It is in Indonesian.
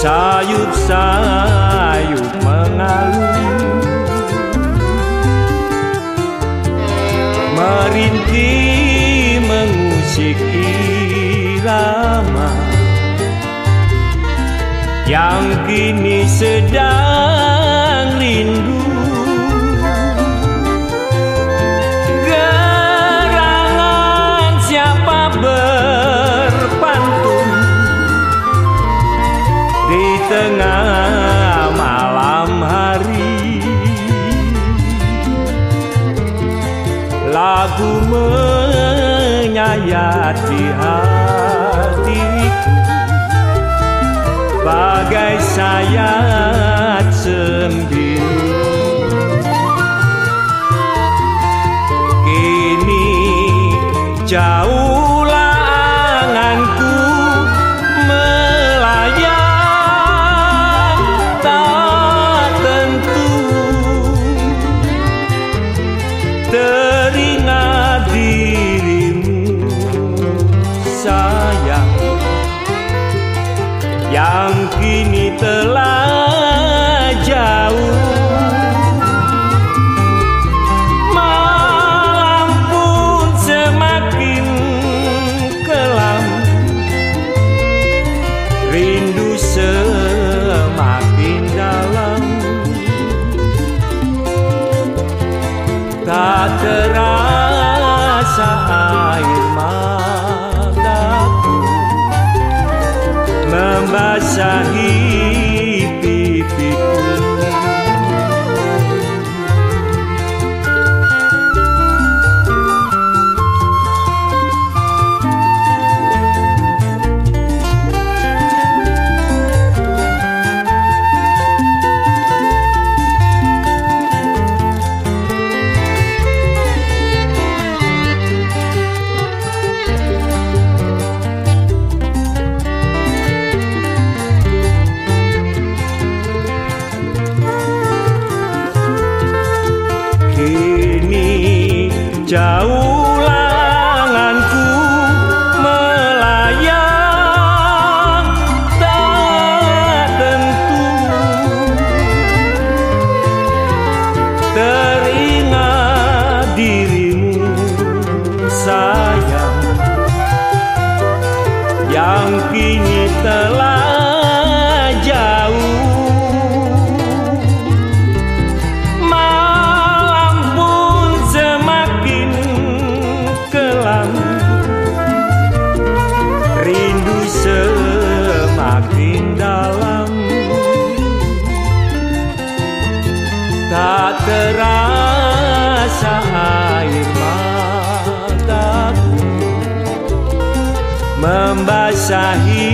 sayup mengalun Merintih mengusik irama Yang kini sedang rindu Lagu menyayati hatiku. Bagai sayat sembilu Yang kini telah jauh. Malam pun semakin kelam. Rindu semakin dalam. Tak terasa jauh langanku melayang tak tentu Teringat dirimu sayang Yang kini telah Tak terasa air mataku Membasahi